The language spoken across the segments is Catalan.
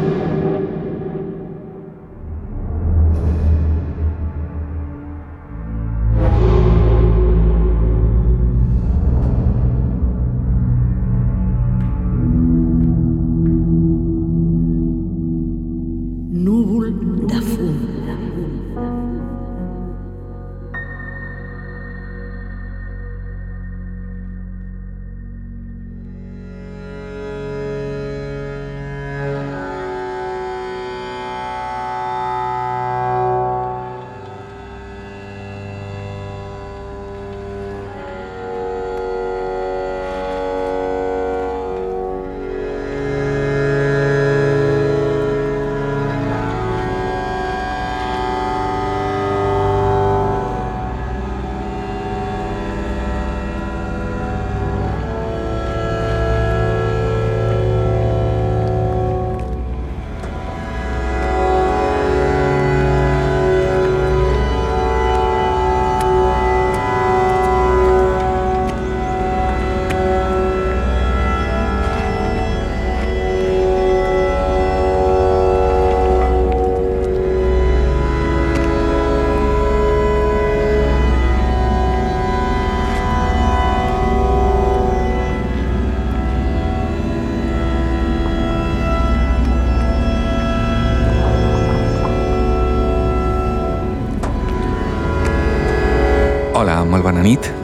you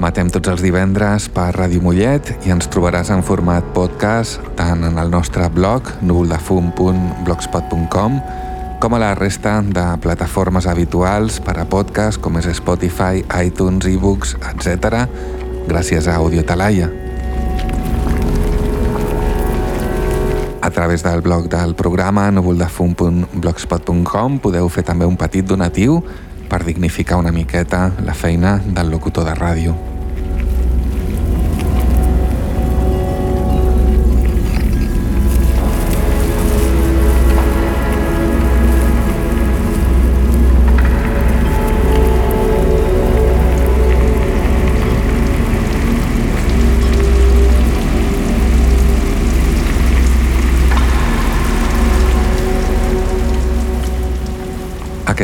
Emetem tots els divendres per Ràdio Mollet i ens trobaràs en format podcast tant en el nostre blog núvoldefum.blogspot.com com a la resta de plataformes habituals per a podcast com és Spotify, iTunes, ebooks, etc. gràcies a Audio Talaia. A través del blog del programa núvoldefum.blogspot.com podeu fer també un petit donatiu per dignificar una miqueta la feina del locutor de ràdio.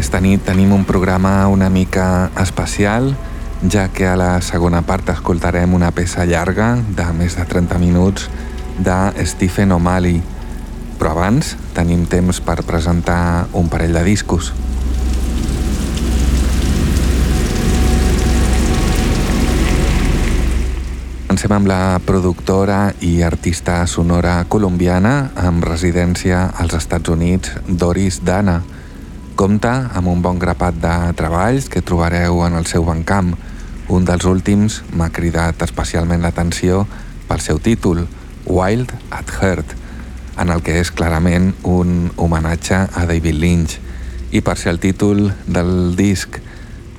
Aquesta nit tenim un programa una mica especial, ja que a la segona part escoltarem una peça llarga de més de 30 minuts de Stephen O'Malley. Però abans tenim temps per presentar un parell de discos. Comencem amb la productora i artista sonora colombiana amb residència als Estats Units, Doris Dana, Compta amb un bon grapat de treballs que trobareu en el seu bancamp. Un dels últims m'ha cridat especialment l'atenció pel seu títol, Wild at Heart, en el que és clarament un homenatge a David Lynch. I per ser el títol del disc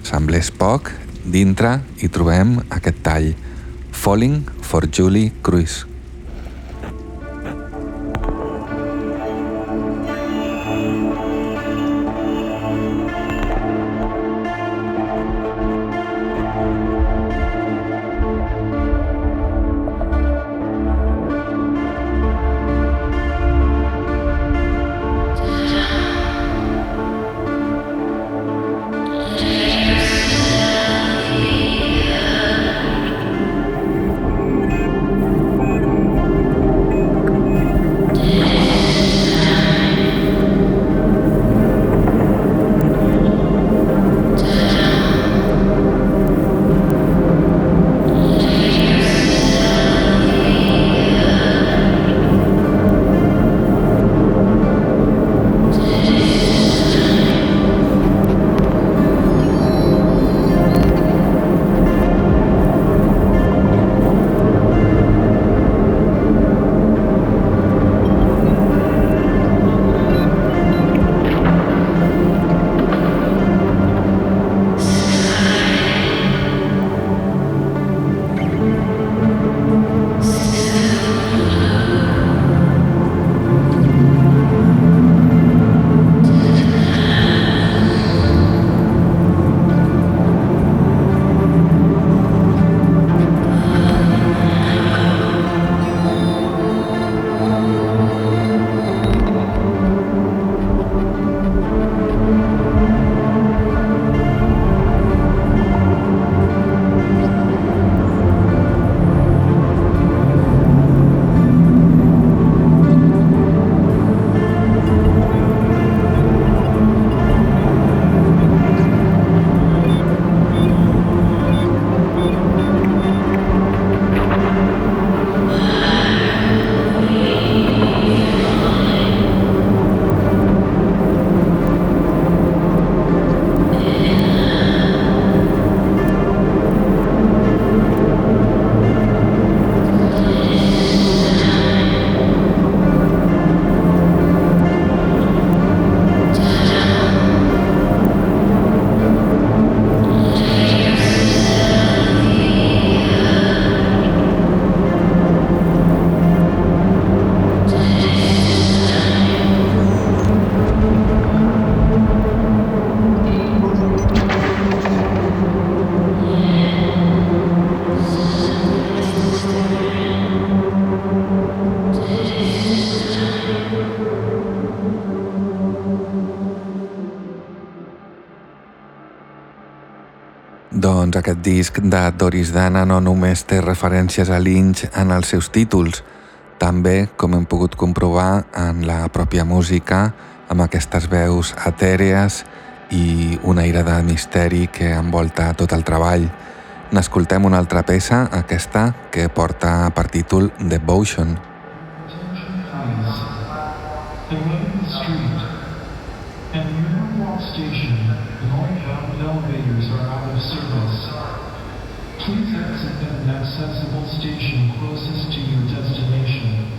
semblés poc, dintre hi trobem aquest tall, Falling for Julie Cruise. Disc de Doris Dana no només té referències a Lynch en els seus títols, també, com hem pogut comprovar, en la pròpia música, amb aquestes veus etèrees i un aire de misteri que envolta tot el treball. N'escoltem una altra peça, aquesta, que porta per títol Devotion. And near Station, northbound elevators are out of service. Please exit at an accessible station closest to your destination.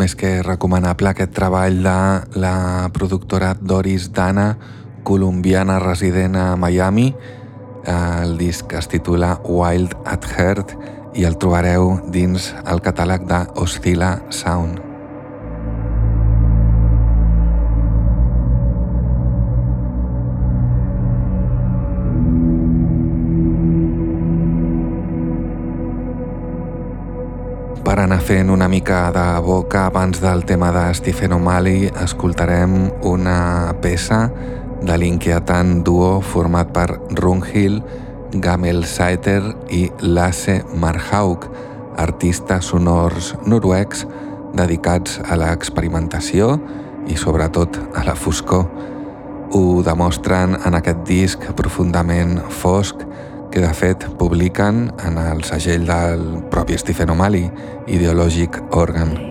Més que recomanable aquest treball de la productora Doris Dana, colombiana resident a Miami. El disc es titula Wild at Heart i el trobareu dins el catàleg de Sound. Per anar fent una mica de boca abans del tema de Stephen O'Malley, escoltarem una peça de l'inquietant duo format per Runghill, Gamel Saeter i Lasse Marhaug, artistes sonors noruecs dedicats a l'experimentació i sobretot a la foscor. Ho demostren en aquest disc profundament fosc que de fet publiquen en el segell del propi Stephen O'Malley, Ideologic Organ.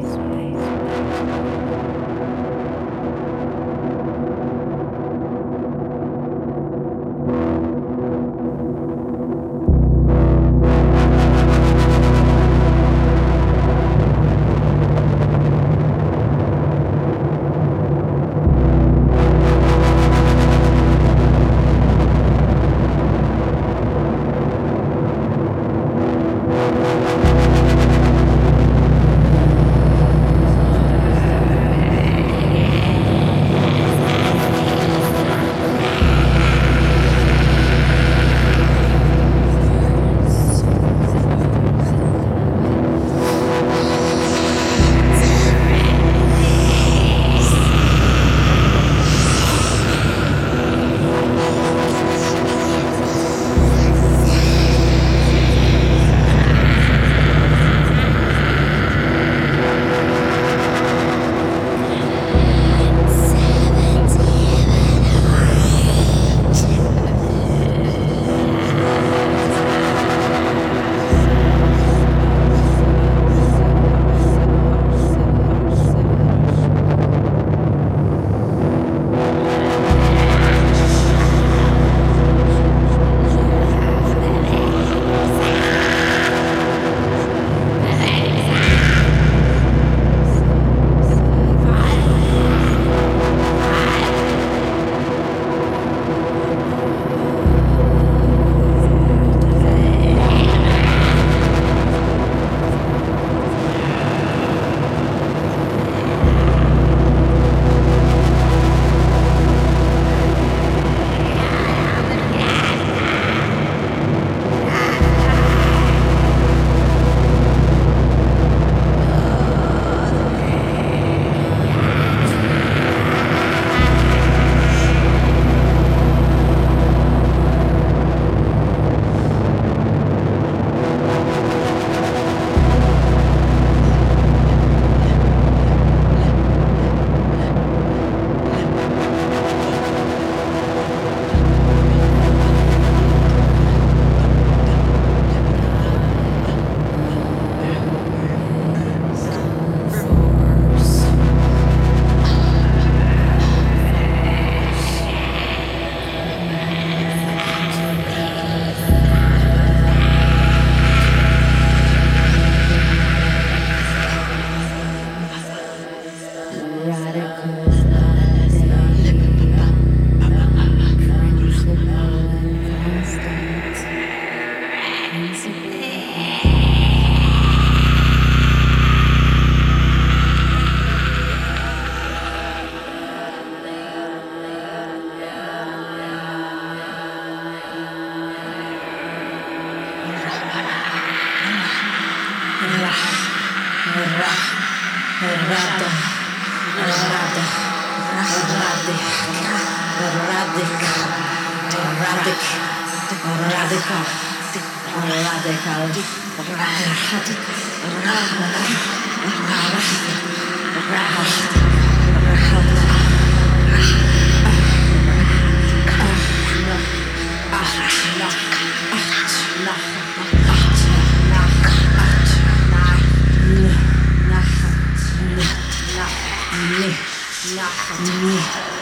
Doncs,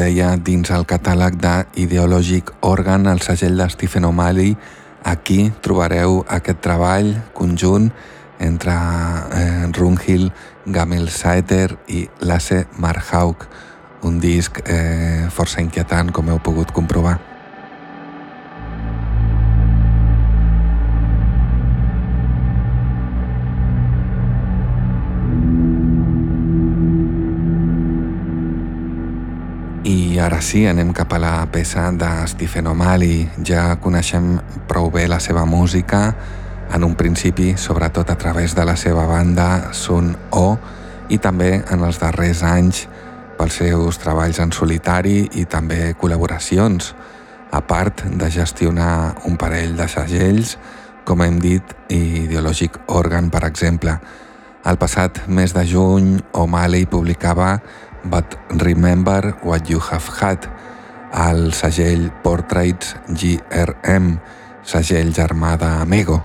deia, dins el catàleg d'Ideologic Organ, el segell de Stephen O'Malley, aquí trobareu aquest treball conjunt entre eh, Runghill, Gamel Saeter i Lasse Marhaug, un disc eh, força inquietant, com heu pogut comprovar. Ara sí, anem cap a la peça de Stephen O'Malley. Ja coneixem prou bé la seva música, en un principi, sobretot a través de la seva banda Sun O, i també en els darrers anys pels seus treballs en solitari i també col·laboracions, a part de gestionar un parell de segells, com hem dit, i Ideologic Organ, per exemple. El passat mes de juny, O'Malley publicava But Remember What You Have Had, al segell Portraits GRM, segell germà d'Amego.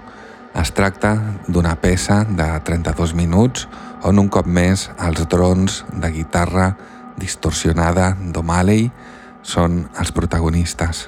Es tracta d'una peça de 32 minuts on un cop més els drons de guitarra distorsionada d'O'Malley són els protagonistes.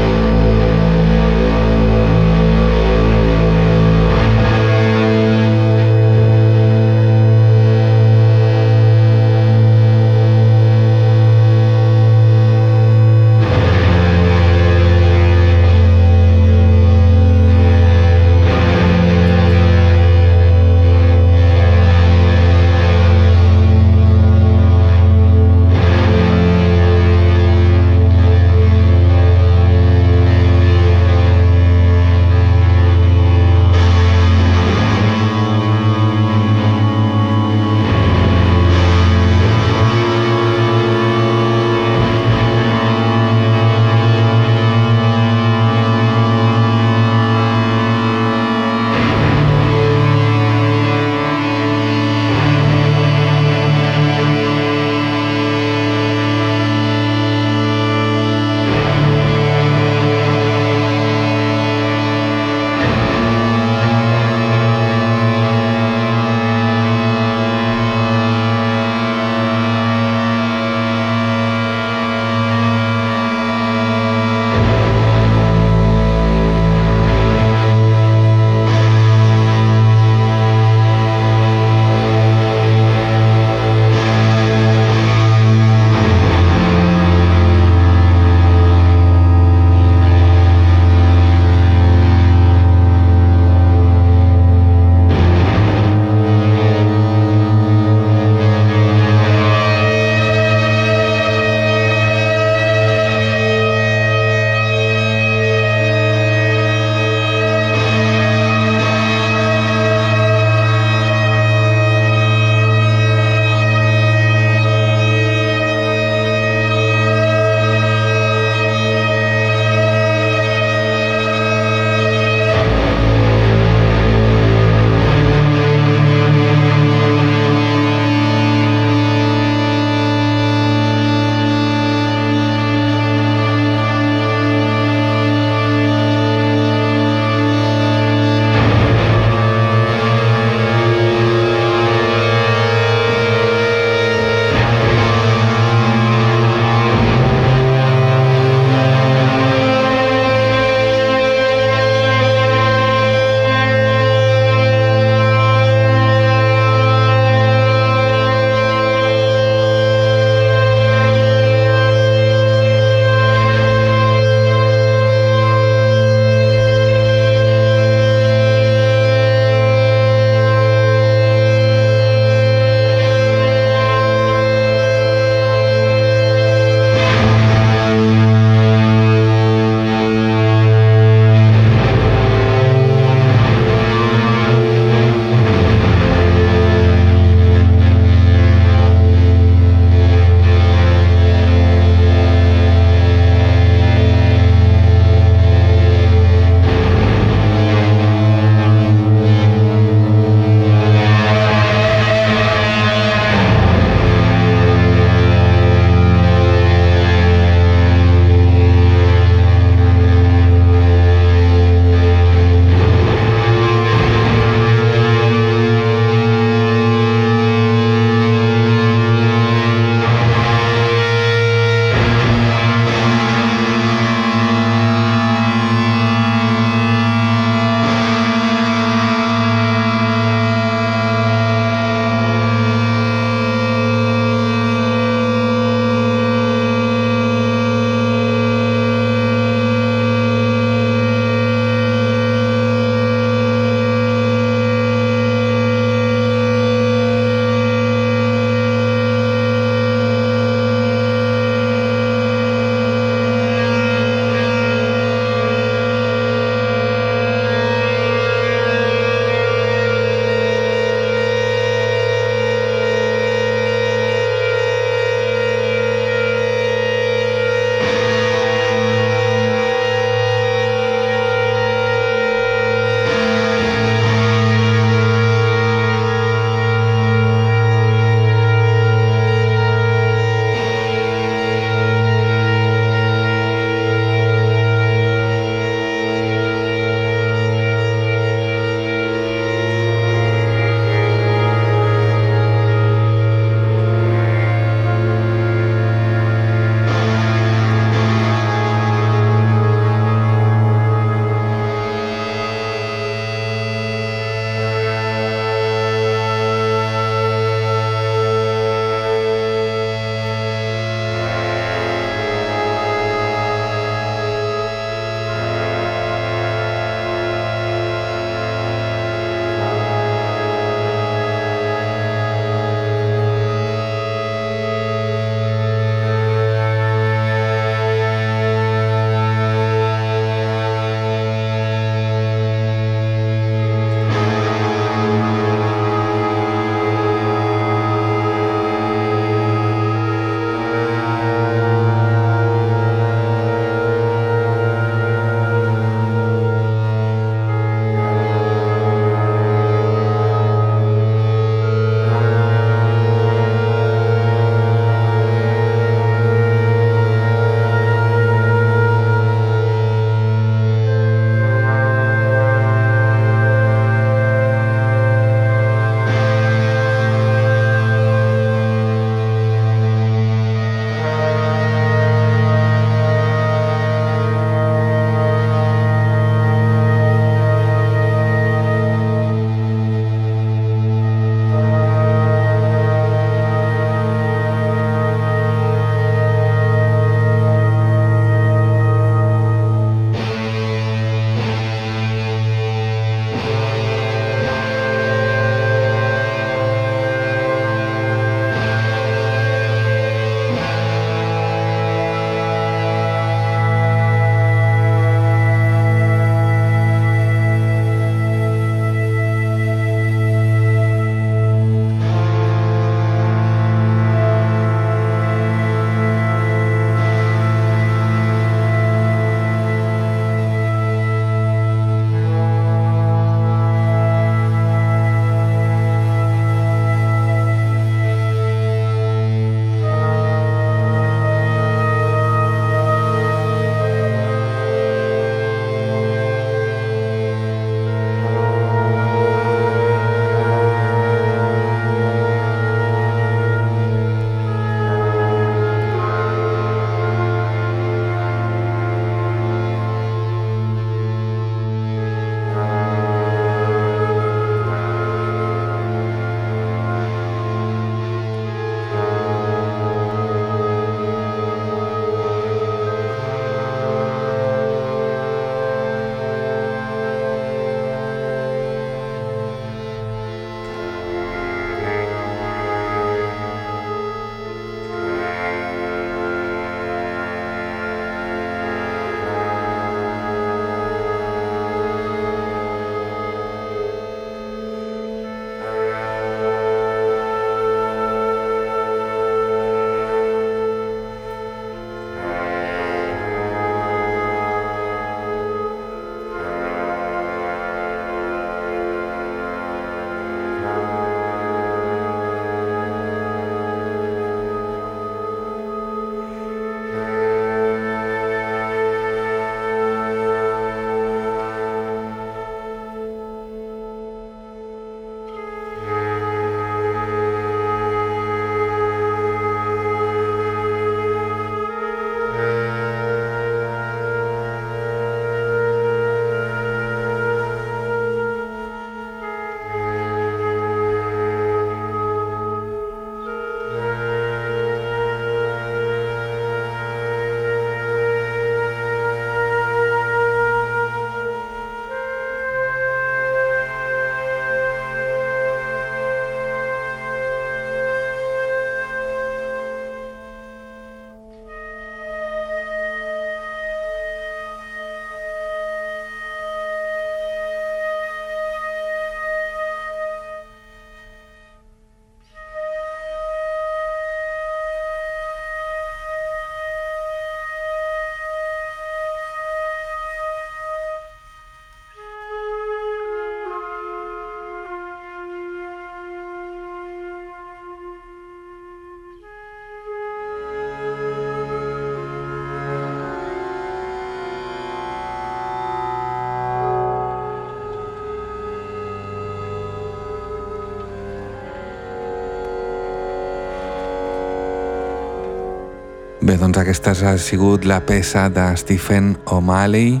Doncs aquesta ha sigut la peça de Stephen O'Malley,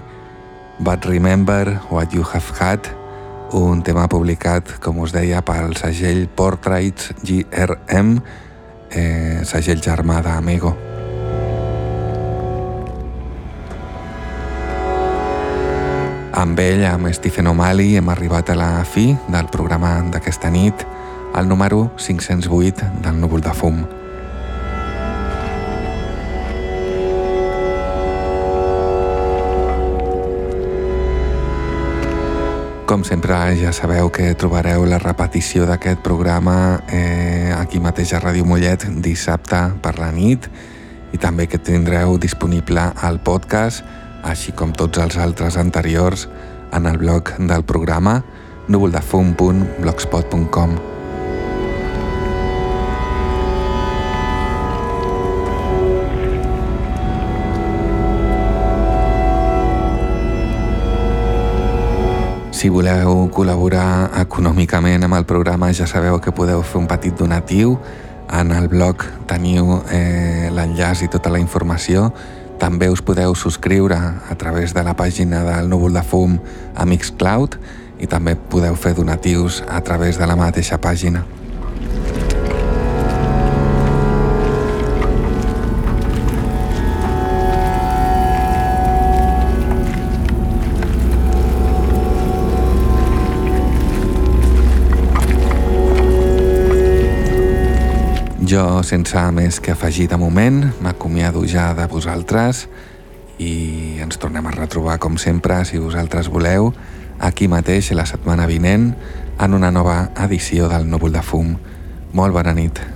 But Remember What You Have Had, un tema publicat, com us deia, pel segell Portraits GRM, eh, segell germà d'Amigo. Amb ell, amb Stephen O'Malley, hem arribat a la fi del programa d'aquesta nit, el número 508 del Núvol de Fum. Com sempre ja sabeu que trobareu la repetició d'aquest programa eh, aquí mateix a Ràdio Mollet dissabte per la nit i també que tindreu disponible el podcast així com tots els altres anteriors, en el blog del programa núvoldefum.blogspot.com. Si voleu col·laborar econòmicament amb el programa ja sabeu que podeu fer un petit donatiu. En el blog teniu eh, l'enllaç i tota la informació també us podeu subscriure a través de la pàgina del Núvol de Fum a Mixcloud i també podeu fer donatius a través de la mateixa pàgina. Jo, sense més que afegir de moment, m'acomiado ja de vosaltres i ens tornem a retrobar, com sempre, si vosaltres voleu, aquí mateix la setmana vinent en una nova edició del Núvol de Fum. Molt bona nit.